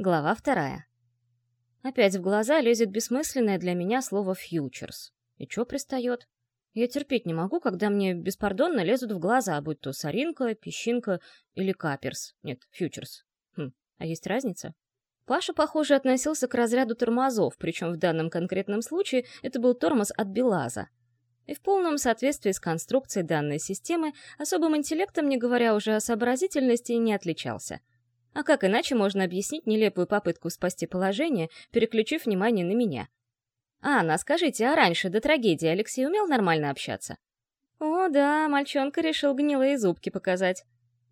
Глава вторая. Опять в глаза лезет бессмысленное для меня слово «фьючерс». И чё пристает? Я терпеть не могу, когда мне беспардонно лезут в глаза, будь то соринка, песчинка или каперс. Нет, фьючерс. Хм, а есть разница? Паша, похоже, относился к разряду тормозов, причем в данном конкретном случае это был тормоз от Белаза. И в полном соответствии с конструкцией данной системы особым интеллектом, не говоря уже о сообразительности, не отличался — а как иначе можно объяснить нелепую попытку спасти положение, переключив внимание на меня? «Анна, скажите, а раньше, до трагедии, Алексей умел нормально общаться?» «О, да, мальчонка решил гнилые зубки показать.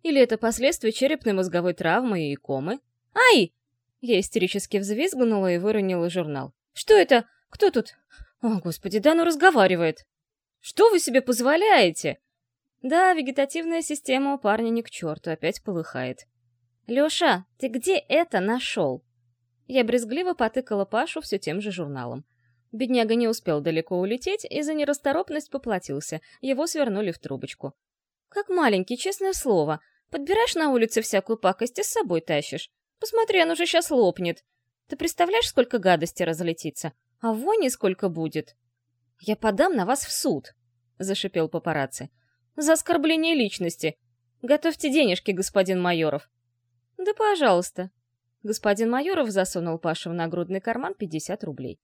Или это последствия черепной мозговой травмы и комы?» «Ай!» Я истерически взвизгнула и выронила журнал. «Что это? Кто тут?» «О, господи, да ну разговаривает!» «Что вы себе позволяете?» Да, вегетативная система у парня не к черту, опять полыхает. «Лёша, ты где это нашел?» Я брезгливо потыкала Пашу все тем же журналом. Бедняга не успел далеко улететь и за нерасторопность поплатился, его свернули в трубочку. «Как маленький, честное слово. Подбираешь на улице всякую пакость и с собой тащишь. Посмотри, он уже сейчас лопнет. Ты представляешь, сколько гадости разлетится? А вони сколько будет?» «Я подам на вас в суд», — зашипел папарацци. «За оскорбление личности. Готовьте денежки, господин Майоров. «Да пожалуйста». Господин Майоров засунул Паше в нагрудный карман 50 рублей.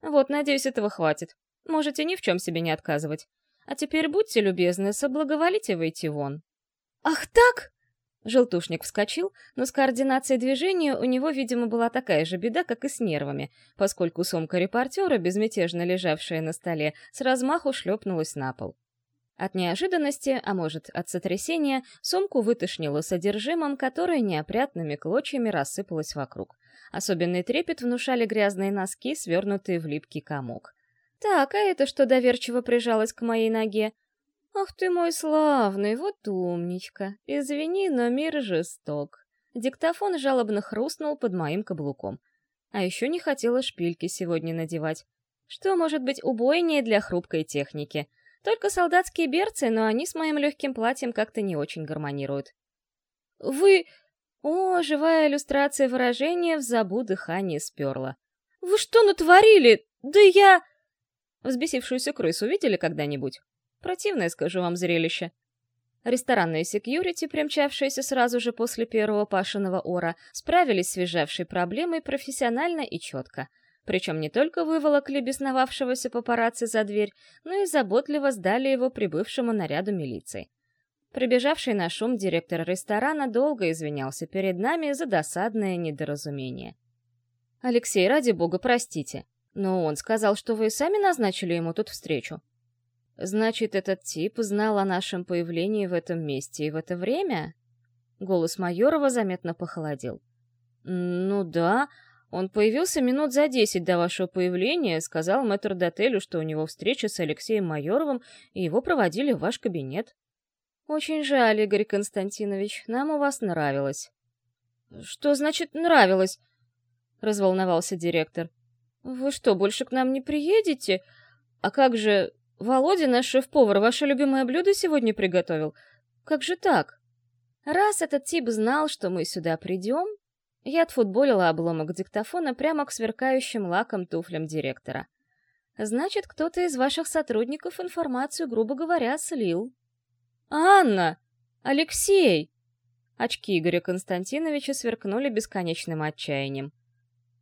«Вот, надеюсь, этого хватит. Можете ни в чем себе не отказывать. А теперь будьте любезны, соблаговолите выйти вон». «Ах так?» Желтушник вскочил, но с координацией движения у него, видимо, была такая же беда, как и с нервами, поскольку сумка репортера, безмятежно лежавшая на столе, с размаху шлепнулась на пол. От неожиданности, а может, от сотрясения, сумку вытошнило содержимым, которое неопрятными клочьями рассыпалось вокруг. Особенный трепет внушали грязные носки, свернутые в липкий комок. «Так, а это что доверчиво прижалось к моей ноге?» «Ах ты мой славный, вот умничка! Извини, но мир жесток». Диктофон жалобно хрустнул под моим каблуком. А еще не хотела шпильки сегодня надевать. Что может быть убойнее для хрупкой техники — только солдатские берцы, но они с моим легким платьем как-то не очень гармонируют. «Вы...» О, живая иллюстрация выражения в забу дыхание сперла. «Вы что натворили? Да я...» Взбесившуюся крысу видели когда-нибудь? Противное, скажу вам, зрелище. Ресторанные секьюрити, примчавшиеся сразу же после первого Пашиного ора, справились с свежавшей проблемой профессионально и четко — причем не только выволокли бесновавшегося папарацци за дверь, но и заботливо сдали его прибывшему наряду милиции. Прибежавший на шум директор ресторана долго извинялся перед нами за досадное недоразумение. «Алексей, ради бога, простите, но он сказал, что вы сами назначили ему тут встречу». «Значит, этот тип знал о нашем появлении в этом месте и в это время?» Голос Майорова заметно похолодел. «Ну да, он появился минут за десять до вашего появления, сказал мэтр-дотелю, что у него встреча с Алексеем Майоровым, и его проводили в ваш кабинет. Очень жаль, Игорь Константинович, нам у вас нравилось. Что значит «нравилось»? Разволновался директор. Вы что, больше к нам не приедете? А как же... Володя, наш шеф-повар, ваше любимое блюдо сегодня приготовил. Как же так? Раз этот тип знал, что мы сюда придем, я отфутболила обломок диктофона прямо к сверкающим лаком туфлям директора. Значит, кто-то из ваших сотрудников информацию, грубо говоря, слил. «Анна! Алексей!» Очки Игоря Константиновича сверкнули бесконечным отчаянием.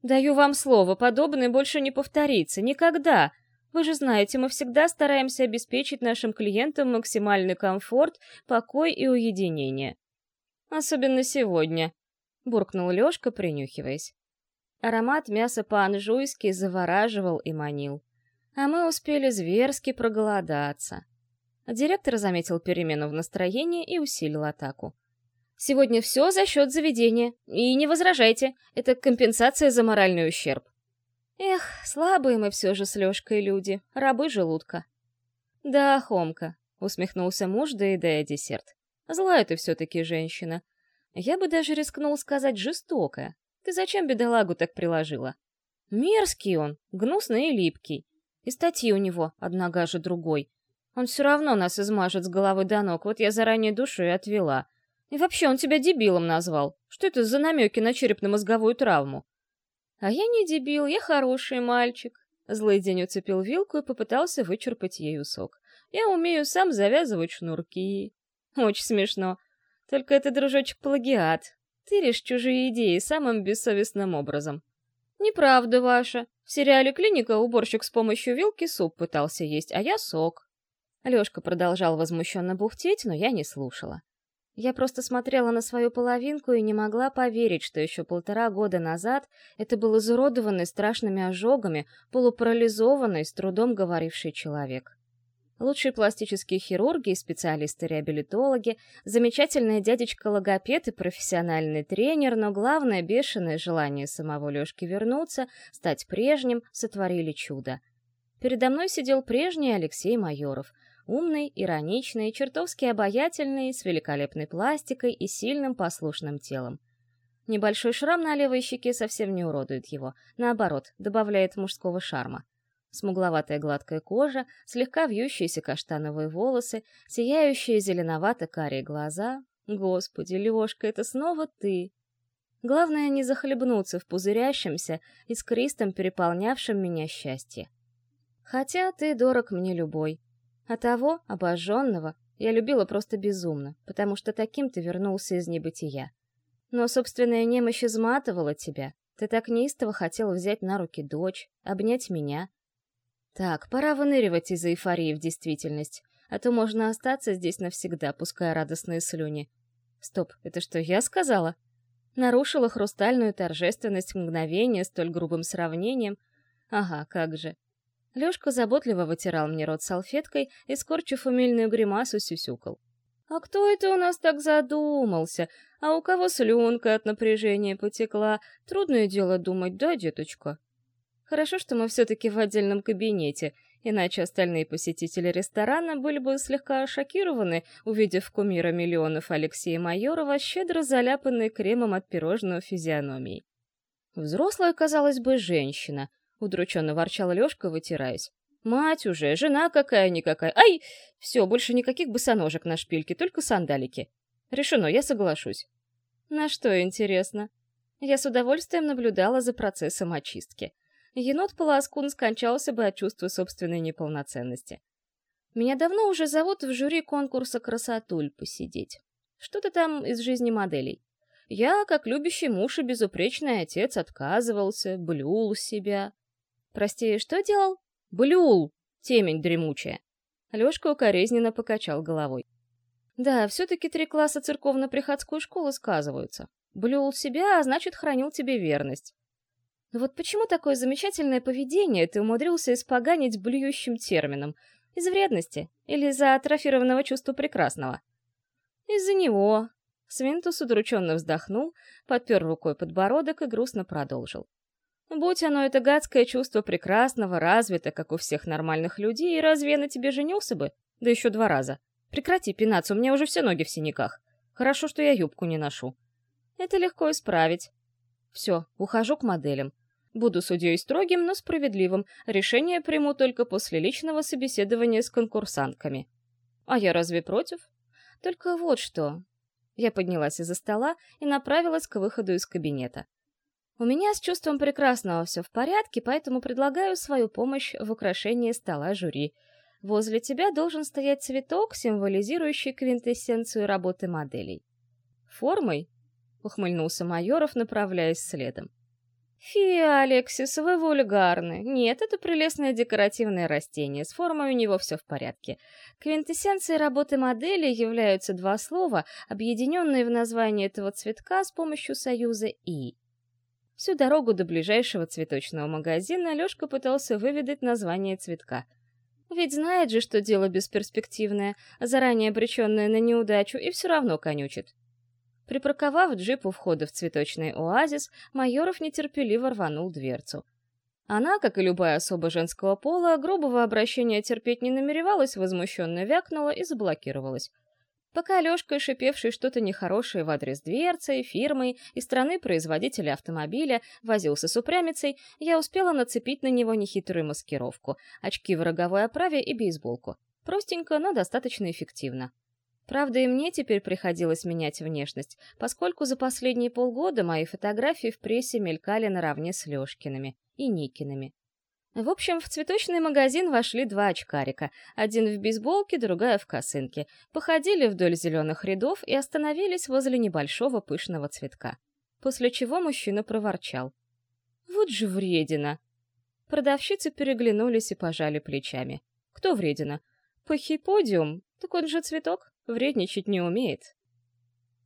«Даю вам слово, подобное больше не повторится. Никогда! Вы же знаете, мы всегда стараемся обеспечить нашим клиентам максимальный комфорт, покой и уединение. Особенно сегодня буркнул Лёшка, принюхиваясь. Аромат мяса по-анжуйски завораживал и манил. А мы успели зверски проголодаться. Директор заметил перемену в настроении и усилил атаку. «Сегодня все за счет заведения. И не возражайте, это компенсация за моральный ущерб». Эх, слабые мы все же с Лёшкой люди, рабы желудка. «Да, Хомка», — усмехнулся муж, доедая десерт. «Злая ты все-таки женщина. Я бы даже рискнул сказать жестокая. Ты зачем бедолагу так приложила? Мерзкий он, гнусный и липкий. И статьи у него, одна гаже другой. Он все равно нас измажет с головы до ног, вот я заранее душу и отвела. И вообще он тебя дебилом назвал. Что это за намеки на черепно-мозговую травму? А я не дебил, я хороший мальчик. Злый день уцепил вилку и попытался вычерпать ею сок. Я умею сам завязывать шнурки. Очень смешно. Только это, дружочек, плагиат. Тыришь чужие идеи самым бессовестным образом. Неправда ваша. В сериале «Клиника» уборщик с помощью вилки суп пытался есть, а я сок. Лёшка продолжал возмущенно бухтеть, но я не слушала. Я просто смотрела на свою половинку и не могла поверить, что еще полтора года назад это был изуродованный страшными ожогами, полупарализованный, с трудом говоривший человек. Лучшие пластические хирурги и специалисты-реабилитологи, замечательный дядечка-логопед и профессиональный тренер, но главное бешеное желание самого Лёшки вернуться, стать прежним, сотворили чудо. Передо мной сидел прежний Алексей Майоров — Умный, ироничный, чертовски обаятельный, с великолепной пластикой и сильным послушным телом. Небольшой шрам на левой щеке совсем не уродует его, наоборот, добавляет мужского шарма. Смугловатая гладкая кожа, слегка вьющиеся каштановые волосы, сияющие зеленовато-карие глаза. Господи, Лёшка, это снова ты! Главное не захлебнуться в пузырящемся, искристом переполнявшем меня счастье. Хотя ты дорог мне любой, а того, обожженного, я любила просто безумно, потому что таким ты вернулся из небытия. Но собственная немощь изматывала тебя. Ты так неистово хотел взять на руки дочь, обнять меня. Так, пора выныривать из эйфории в действительность, а то можно остаться здесь навсегда, пуская радостные слюни. Стоп, это что, я сказала? Нарушила хрустальную торжественность мгновения столь грубым сравнением? Ага, как же. Лёшка заботливо вытирал мне рот салфеткой и, скорчив умильную гримасу, сюсюкал. «А кто это у нас так задумался? А у кого слюнка от напряжения потекла? Трудное дело думать, да, деточка?» Хорошо, что мы все-таки в отдельном кабинете, иначе остальные посетители ресторана были бы слегка шокированы, увидев кумира миллионов Алексея Майорова, щедро заляпанной кремом от пирожного физиономии. Взрослая, казалось бы, женщина, — удрученно ворчала Лёшка, вытираясь. «Мать уже, жена какая-никакая. Ай! Все, больше никаких босоножек на шпильке, только сандалики. Решено, я соглашусь». «На что, интересно?» Я с удовольствием наблюдала за процессом очистки. Енот-полоскун скончался бы от чувства собственной неполноценности. Меня давно уже зовут в жюри конкурса «Красотуль» посидеть. Что-то там из жизни моделей. Я, как любящий муж и безупречный отец, отказывался, блюл себя. Прости, что делал? Блюл, темень дремучая. Лёшка укоризненно покачал головой. Да, все-таки три класса церковно-приходской школы сказываются. Блюл себя, а значит, хранил тебе верность. Вот почему такое замечательное поведение ты умудрился испоганить блюющим термином? Из вредности или из-за атрофированного чувства прекрасного? Из-за него. Свинтус удрученно вздохнул, подпер рукой подбородок и грустно продолжил. Будь оно это гадское чувство прекрасного, развито, как у всех нормальных людей, разве я на тебе женился бы? Да еще два раза. Прекрати пинаться, у меня уже все ноги в синяках. Хорошо, что я юбку не ношу. Это легко исправить. Все, ухожу к моделям. Буду судьей строгим, но справедливым. Решение приму только после личного собеседования с конкурсантками. А я разве против? Только вот что. Я поднялась из-за стола и направилась к выходу из кабинета. У меня с чувством прекрасного все в порядке, поэтому предлагаю свою помощь в украшении стола жюри. Возле тебя должен стоять цветок, символизирующий квинтэссенцию работы моделей. «Формой?» — ухмыльнулся Майоров, направляясь следом. «Фи, Алексис, вы вульгарны. Нет, это прелестное декоративное растение, с формой у него все в порядке. Квинтэссенцией работы модели являются два слова, объединенные в названии этого цветка с помощью союза «и». Всю дорогу до ближайшего цветочного магазина Лёшка пытался выведать название цветка. Ведь знает же, что дело бесперспективное, заранее обреченное на неудачу, и все равно конючит. Припарковав джип у входа в цветочный оазис, Майоров нетерпеливо рванул дверцу. Она, как и любая особа женского пола, грубого обращения терпеть не намеревалась, возмущенно вякнула и заблокировалась. Пока Лёшка, шипевший что-то нехорошее в адрес дверцы, фирмы и страны-производителя автомобиля, возился с упрямицей, я успела нацепить на него нехитрую маскировку, очки в роговой оправе и бейсболку. Простенько, но достаточно эффективно. Правда, и мне теперь приходилось менять внешность, поскольку за последние полгода мои фотографии в прессе мелькали наравне с Лёшкиными и Никиными. В общем, в цветочный магазин вошли два очкарика, один в бейсболке, другая в косынке, походили вдоль зеленых рядов и остановились возле небольшого пышного цветка. После чего мужчина проворчал. «Вот же вредина!» Продавщицы переглянулись и пожали плечами. «Кто вредина?» «Пахиподиум? Так он же цветок, вредничать не умеет».